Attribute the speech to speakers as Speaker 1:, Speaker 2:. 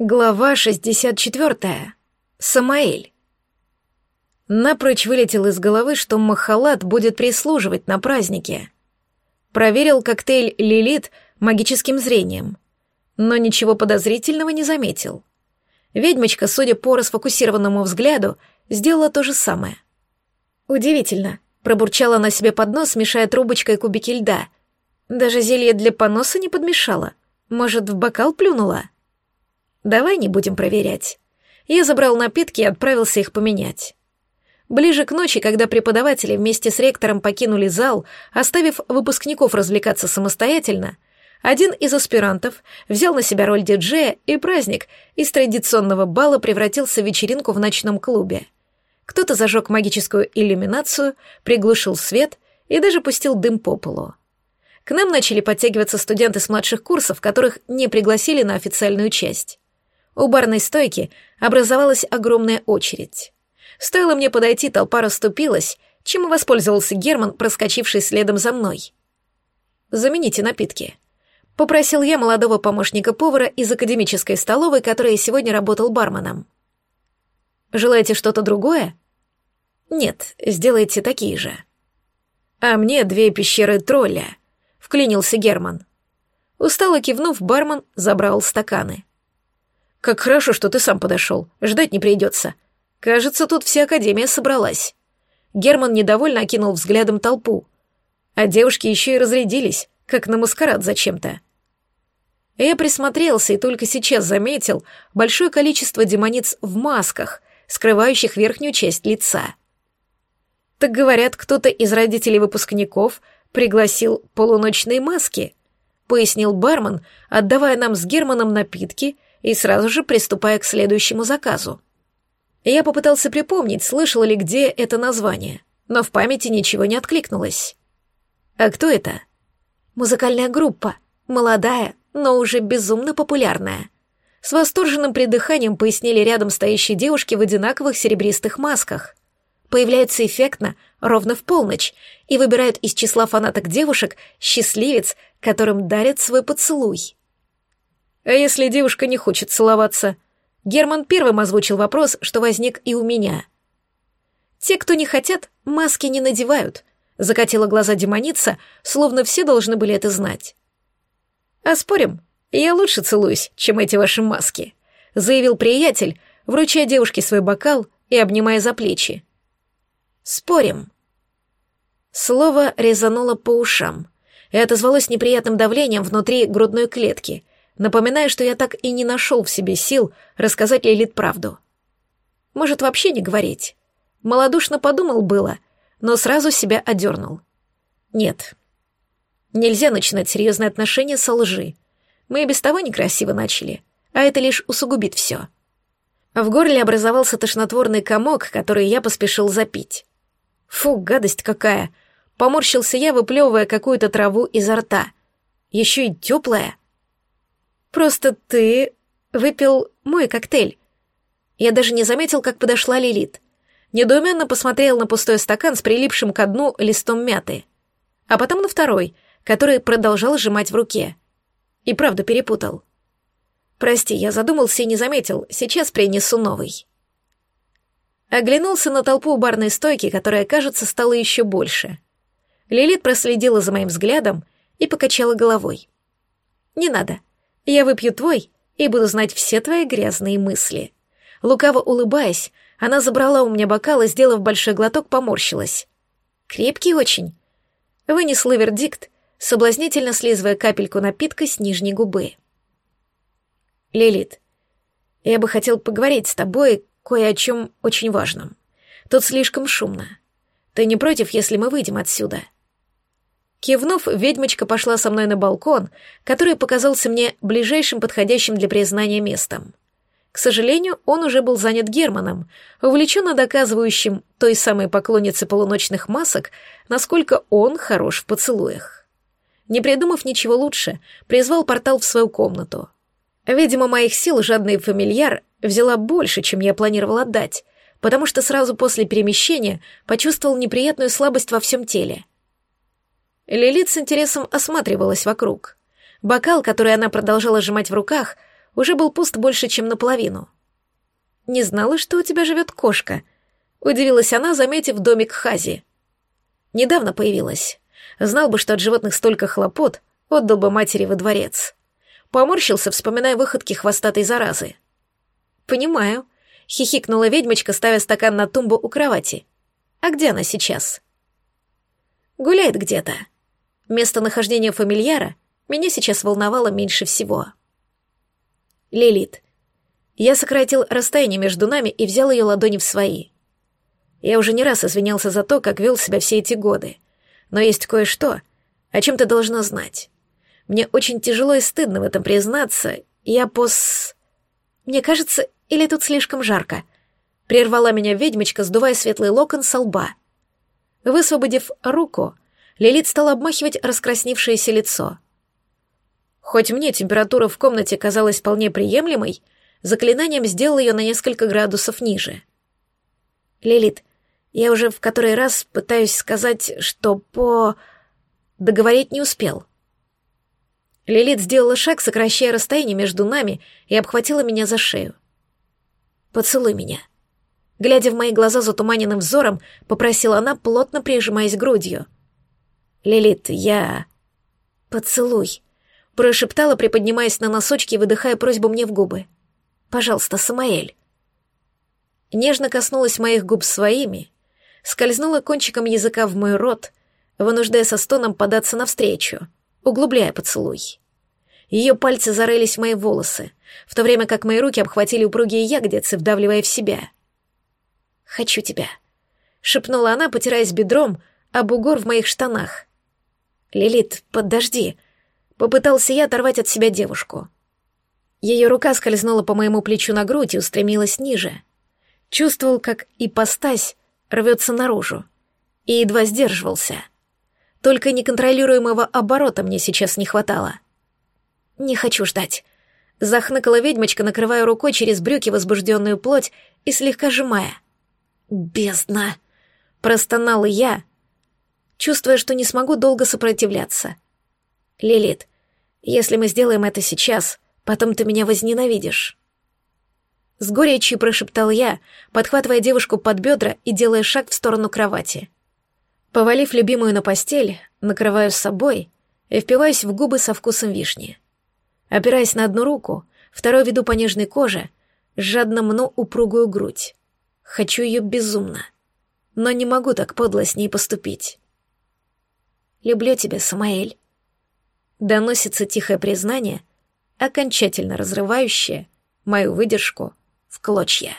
Speaker 1: Глава 64. Самаэль. Напрочь вылетел из головы, что Махалат будет прислуживать на празднике. Проверил коктейль «Лилит» магическим зрением, но ничего подозрительного не заметил. Ведьмочка, судя по расфокусированному взгляду, сделала то же самое. «Удивительно», — пробурчала на себе под нос, мешая трубочкой кубики льда. «Даже зелье для поноса не подмешала. Может, в бокал плюнула?» Давай не будем проверять. Я забрал напитки и отправился их поменять. Ближе к ночи, когда преподаватели вместе с ректором покинули зал, оставив выпускников развлекаться самостоятельно, один из аспирантов взял на себя роль диджея, и праздник из традиционного бала превратился в вечеринку в ночном клубе. Кто-то зажег магическую иллюминацию, приглушил свет и даже пустил дым по полу. К нам начали подтягиваться студенты с младших курсов, которых не пригласили на официальную часть. У барной стойки образовалась огромная очередь. Стоило мне подойти, толпа расступилась, чем воспользовался Герман, проскочивший следом за мной. «Замените напитки», — попросил я молодого помощника повара из академической столовой, которая сегодня работал барменом. «Желаете что-то другое?» «Нет, сделайте такие же». «А мне две пещеры тролля», — вклинился Герман. Устало кивнув, бармен забрал стаканы. Как хорошо, что ты сам подошел. Ждать не придется. Кажется, тут вся академия собралась. Герман недовольно окинул взглядом толпу. А девушки еще и разрядились, как на маскарад зачем-то. Я присмотрелся и только сейчас заметил большое количество демониц в масках, скрывающих верхнюю часть лица. Так говорят, кто-то из родителей выпускников пригласил полуночные маски, пояснил бармен, отдавая нам с Германом напитки — и сразу же приступая к следующему заказу. Я попытался припомнить, слышал ли где это название, но в памяти ничего не откликнулось. А кто это? Музыкальная группа, молодая, но уже безумно популярная. С восторженным придыханием пояснили рядом стоящие девушки в одинаковых серебристых масках. Появляются эффектно, ровно в полночь, и выбирают из числа фанаток девушек счастливец, которым дарят свой поцелуй. А если девушка не хочет целоваться? Герман первым озвучил вопрос, что возник и у меня. Те, кто не хотят, маски не надевают, закатила глаза демоница, словно все должны были это знать. А спорим, я лучше целуюсь, чем эти ваши маски, заявил приятель, вручая девушке свой бокал и обнимая за плечи. Спорим. Слово резануло по ушам и отозвалось неприятным давлением внутри грудной клетки, напоминая, что я так и не нашел в себе сил рассказать Лилит правду. Может, вообще не говорить? Молодушно подумал было, но сразу себя одернул. Нет. Нельзя начинать серьезные отношения со лжи. Мы и без того некрасиво начали, а это лишь усугубит все. В горле образовался тошнотворный комок, который я поспешил запить. Фу, гадость какая! Поморщился я, выплевывая какую-то траву изо рта. Еще и теплая. Просто ты выпил мой коктейль. Я даже не заметил, как подошла Лилит. Недоуменно посмотрел на пустой стакан с прилипшим ко дну листом мяты. А потом на второй, который продолжал сжимать в руке. И правда перепутал. Прости, я задумался и не заметил. Сейчас принесу новый. Оглянулся на толпу у барной стойки, которая, кажется, стала еще больше. Лилит проследила за моим взглядом и покачала головой. «Не надо. Я выпью твой и буду знать все твои грязные мысли». Лукаво улыбаясь, она забрала у меня бокал и, сделав большой глоток, поморщилась. «Крепкий очень». Вынесла вердикт, соблазнительно слизывая капельку напитка с нижней губы. «Лилит, я бы хотел поговорить с тобой кое о чем очень важном. Тут слишком шумно. Ты не против, если мы выйдем отсюда?» Кивнув, ведьмочка пошла со мной на балкон, который показался мне ближайшим подходящим для признания местом. К сожалению, он уже был занят Германом, увлеченно доказывающим той самой поклоннице полуночных масок, насколько он хорош в поцелуях. Не придумав ничего лучше, призвал портал в свою комнату. Видимо, моих сил жадный фамильяр взяла больше, чем я планировал отдать, потому что сразу после перемещения почувствовал неприятную слабость во всем теле — Лилит с интересом осматривалась вокруг. Бокал, который она продолжала сжимать в руках, уже был пуст больше, чем наполовину. «Не знала, что у тебя живет кошка», — удивилась она, заметив домик Хази. «Недавно появилась. Знал бы, что от животных столько хлопот, отдал бы матери во дворец». Поморщился, вспоминая выходки хвостатой заразы. «Понимаю», — хихикнула ведьмочка, ставя стакан на тумбу у кровати. «А где она сейчас?» «Гуляет где-то», Местонахождение фамильяра меня сейчас волновало меньше всего. Лилит. Я сократил расстояние между нами и взял ее ладони в свои. Я уже не раз извинялся за то, как вел себя все эти годы. Но есть кое-что, о чем ты должна знать. Мне очень тяжело и стыдно в этом признаться. Я пос... Мне кажется, или тут слишком жарко. Прервала меня ведьмочка, сдувая светлый локон со лба. Высвободив руку, Лилит стала обмахивать раскрасневшееся лицо. Хоть мне температура в комнате казалась вполне приемлемой, заклинанием сделал ее на несколько градусов ниже. «Лилит, я уже в который раз пытаюсь сказать, что по...» Договорить не успел. Лилит сделала шаг, сокращая расстояние между нами, и обхватила меня за шею. «Поцелуй меня». Глядя в мои глаза затуманенным взором, попросила она, плотно прижимаясь грудью — «Лилит, я...» «Поцелуй», — прошептала, приподнимаясь на носочки и выдыхая просьбу мне в губы. «Пожалуйста, Самаэль». Нежно коснулась моих губ своими, скользнула кончиком языка в мой рот, вынуждая со стоном податься навстречу, углубляя поцелуй. Ее пальцы зарылись в мои волосы, в то время как мои руки обхватили упругие ягодицы, вдавливая в себя. «Хочу тебя», — шепнула она, потираясь бедром, а бугор в моих штанах. «Лилит, подожди!» Попытался я оторвать от себя девушку. Ее рука скользнула по моему плечу на грудь и устремилась ниже. Чувствовал, как ипостась рвется наружу. И едва сдерживался. Только неконтролируемого оборота мне сейчас не хватало. «Не хочу ждать», — захныкала ведьмочка, накрывая рукой через брюки возбужденную плоть и слегка сжимая. «Бездна!» — простонала я, чувствуя, что не смогу долго сопротивляться. «Лилит, если мы сделаем это сейчас, потом ты меня возненавидишь». С горечью прошептал я, подхватывая девушку под бедра и делая шаг в сторону кровати. Повалив любимую на постель, накрываю с собой и впиваюсь в губы со вкусом вишни. Опираясь на одну руку, второй веду по нежной коже, жадно мну упругую грудь. Хочу ее безумно, но не могу так подло с ней поступить. Люблю тебя, Самаэль». Доносится тихое признание, окончательно разрывающее мою выдержку в клочья.